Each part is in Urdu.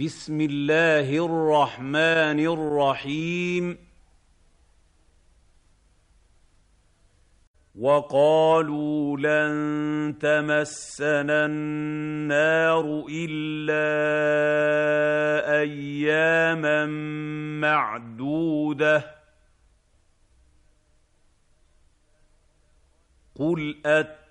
بسم الله الرحمن الرحيم وقالوا لن تمسنا النار الا اياما معدوده قل أت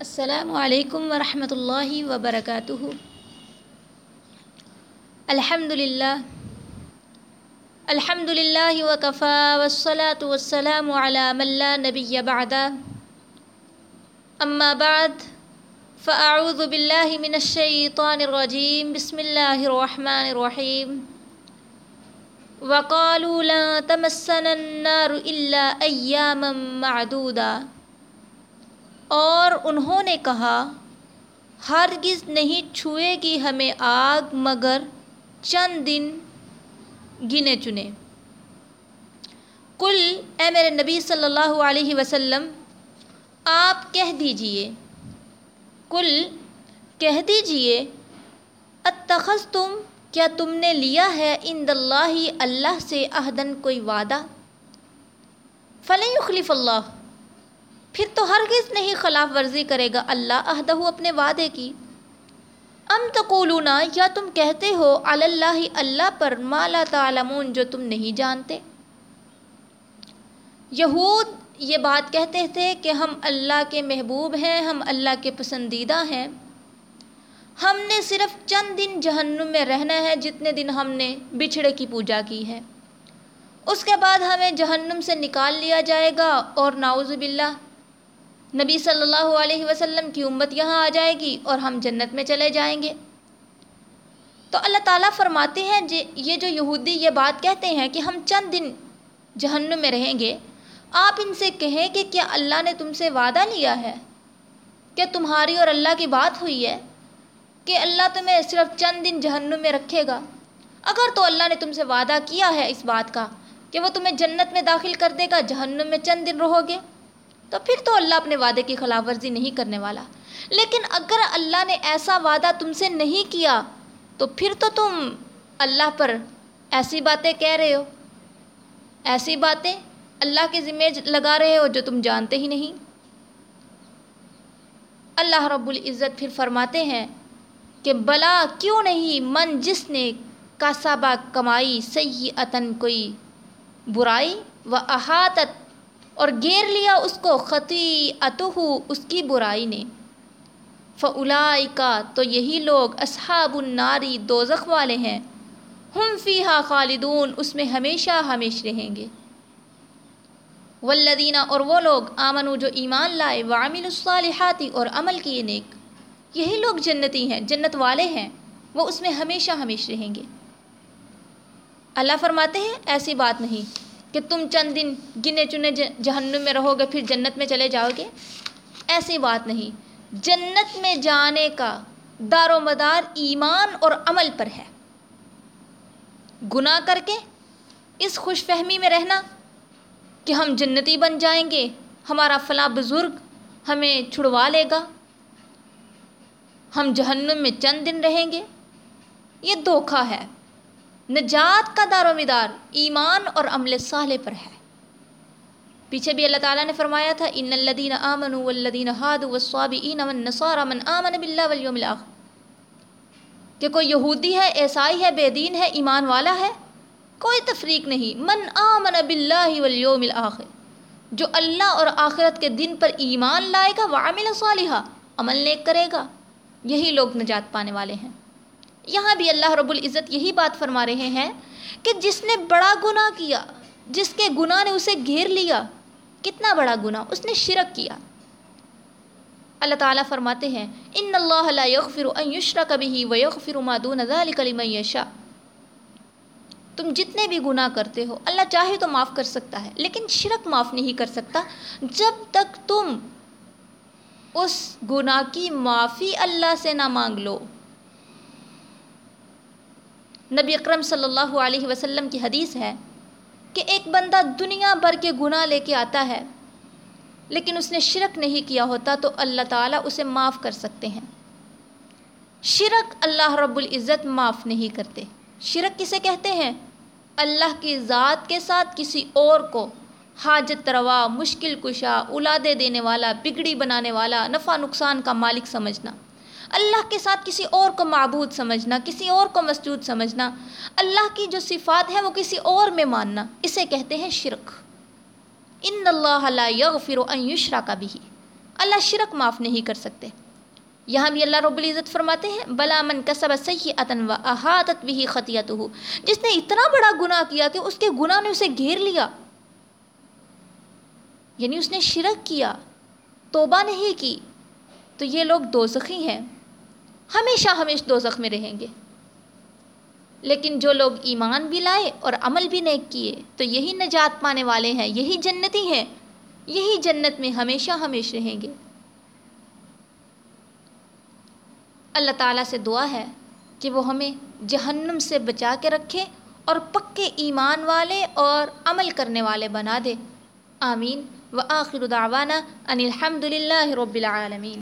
السلام علیکم ورحمۃ اللہ وبرکاتہ۔ الحمد للہ الحمد للہ وکفا وسلاۃ والسلام علی من لا نبی بعد اما بعد، فاعوذ باللہ من الشیطان الرجیم، بسم اللہ الرحمن الرحیم۔ وقالوا لا تمسنا النار الا ایاما معدودا۔ اور انہوں نے کہا، ہرگز نہیں چھوئے گی ہمیں آگ مگر چند دن گنے چنے۔ کل اے میرے نبی صلی اللہ علیہ وسلم، آپ کہہ دیجیے۔ کل کہہ دیجیے اتخذ تم کیا تم نے لیا ہے اند اللہ اللہ سے عہدن کوئی وعدہ؟ فلن یخلف اللہ۔ پھر تو ہرگز نہیں خلاف ورزی کرے گا اللہ عہدہ اپنے وعدے کی۔ ام تقولون، یا تم کہتے ہو اللہ اللہ پر ما لا تعلمون جو تم نہیں جانتے۔ یہود یہ بات کہتے تھے کہ ہم اللہ کے محبوب ہیں، ہم اللہ کے پسندیدہ ہیں۔ ہم نے صرف چند دن جہنم میں رہنا ہے، جتنے دن ہم نے بچھڑے کی پوجا کی ہے۔ اس کے بعد ہمیں جہنم سے نکال لیا جائے گا اور ناؤز باللہ نبی صلی اللہ علیہ وسلم کی امت یہاں آ جائے گی اور ہم جنت میں چلے جائیں گے۔ تو اللہ تعالیٰ فرماتے ہیں جی، یہ جو یہودی یہ بات کہتے ہیں کہ ہم چند دن جہنم میں رہیں گے، آپ ان سے کہیں کہ کیا اللہ نے تم سے وعدہ لیا ہے؟ کہ تمہاری اور اللہ کی بات ہوئی ہے کہ اللہ تمہیں صرف چند دن جہنم میں رکھے گا؟ اگر تو اللہ نے تم سے وعدہ کیا ہے اس بات کا کہ وہ تمہیں جنت میں داخل کر دے گا، جہنم میں چند دن رہو گے۔ تو پھر تو اللہ اپنے وعدے کی خلاف ورزی نہیں کرنے والا۔ لیکن اگر اللہ نے ایسا وعدہ تم سے نہیں کیا، تو پھر تو تم اللہ پر ایسی باتیں کہہ رہے ہو۔ ایسی باتیں اللہ کے ذمے لگا رہے ہو جو تم جانتے ہی نہیں۔ اللہ رب العزت پھر فرماتے ہیں کہ بلا کیوں نہیں من جس نے کاسابہ کمائی سی کوئی برائی و احاطت اور گیر لیا اس کو خطی اتہو اس کی برائی نے۔ فعلائی کا تو یہی لوگ اصحاب الناری دوزخ والے ہیں۔ ہم فیہا خالدون، اس میں ہمیشہ ہمیش رہیں گے۔ والذینہ اور وہ لوگ آمنو جو ایمان لائے وعمل الصالحاتی اور عمل کیے نیک۔ یہی لوگ جنتی ہیں، جنت والے ہیں۔ وہ اس میں ہمیشہ ہمیش رہیں گے۔ اللہ فرماتے ہیں، ایسی بات نہیں۔ کہ تم چند دن گنے چنے جہنم میں رہو گے، پھر جنت میں چلے جاؤ گے؟ ایسی بات نہیں۔ جنت میں جانے کا دار و مدار ایمان اور عمل پر ہے۔ گناہ کر کے اس خوش فہمی میں رہنا کہ ہم جنتی بن جائیں گے، ہمارا فلاں بزرگ ہمیں چھڑوا لے گا۔ ہم جہنم میں چند دن رہیں گے۔ یہ دھوکھا ہے۔ نجات کا دار و مدار ایمان اور عمل صالح پر ہے۔ پیچھے بھی اللہ تعالیٰ نے فرمایا تھا، ان الدین آمن والذین ہاد والصابئین والنصارى من آمن باللہ والیوم الاخر کہ کوئی یہودی ہے، عیسائی ہے، بے دین ہے، ایمان والا ہے، کوئی تفریق نہیں۔ من آمن باللہ والیوم الاخر جو اللہ اور آخرت کے دن پر ایمان لائے گا، وعمل صالحہ عمل نیک کرے گا، یہی لوگ نجات پانے والے ہیں۔ یہاں بھی اللہ رب العزت یہی بات فرما رہے ہیں کہ جس نے بڑا گناہ کیا، جس کے گناہ نے اسے گھیر لیا، کتنا بڑا گناہ، اس نے شرک کیا۔ اللہ تعالیٰ فرماتے ہیں، ان اللہ لا یغفر ان یشرک به ویغفر ما دون ذلك لمن یشاء. تم جتنے بھی گناہ کرتے ہو، اللہ چاہے تو معاف کر سکتا ہے، لیکن شرک معاف نہیں کر سکتا۔ جب تک تم اس گناہ کی معافی اللہ سے نہ مانگ لو نبی اکرم صلی اللہ علیہ وسلم کی حدیث ہے کہ ایک بندہ دنیا بھر کے گناہ لے کے آتا ہے، لیکن اس نے شرک نہیں کیا ہوتا تو اللہ تعالیٰ اسے معاف کر سکتے ہیں۔ شرک اللہ رب العزت معاف نہیں کرتے۔ شرک کسے کہتے ہیں؟ اللہ کی ذات کے ساتھ کسی اور کو حاجت روا، مشکل کشا، اولادے دینے والا، بگڑی بنانے والا، نفع نقصان کا مالک سمجھنا۔ اللہ کے ساتھ کسی اور کو معبود سمجھنا، کسی اور کو مسجود سمجھنا۔ اللہ کی جو صفات ہیں وہ کسی اور میں ماننا، اسے کہتے ہیں شرک۔ ان اللہ لا یغفر ان یشرک بھی اللہ شرک معاف نہیں کر سکتے۔ یہاں بھی اللہ رب العزت فرماتے ہیں، بلا من کسب سیئتا و احاطت به خطیته جس نے اتنا بڑا گناہ کیا کہ اس کے گناہ نے اسے گھیر لیا۔ یعنی اس نے شرک کیا، توبہ نہیں کی۔ تو یہ لوگ دوزخی ہیں۔ ہمیشہ ہمیشہ دوزخ میں رہیں گے۔ لیکن جو لوگ ایمان بھی لائے اور عمل بھی نیک کیے، تو یہی نجات پانے والے ہیں، یہی جنتی ہیں، یہی جنت میں ہمیشہ ہمیشہ رہیں گے۔ اللہ تعالیٰ سے دعا ہے کہ وہ ہمیں جہنم سے بچا کے رکھے اور پکے ایمان والے اور عمل کرنے والے بنا دے۔ آمین۔ و آخر دعوانا ان الحمد للہ رب العالمین۔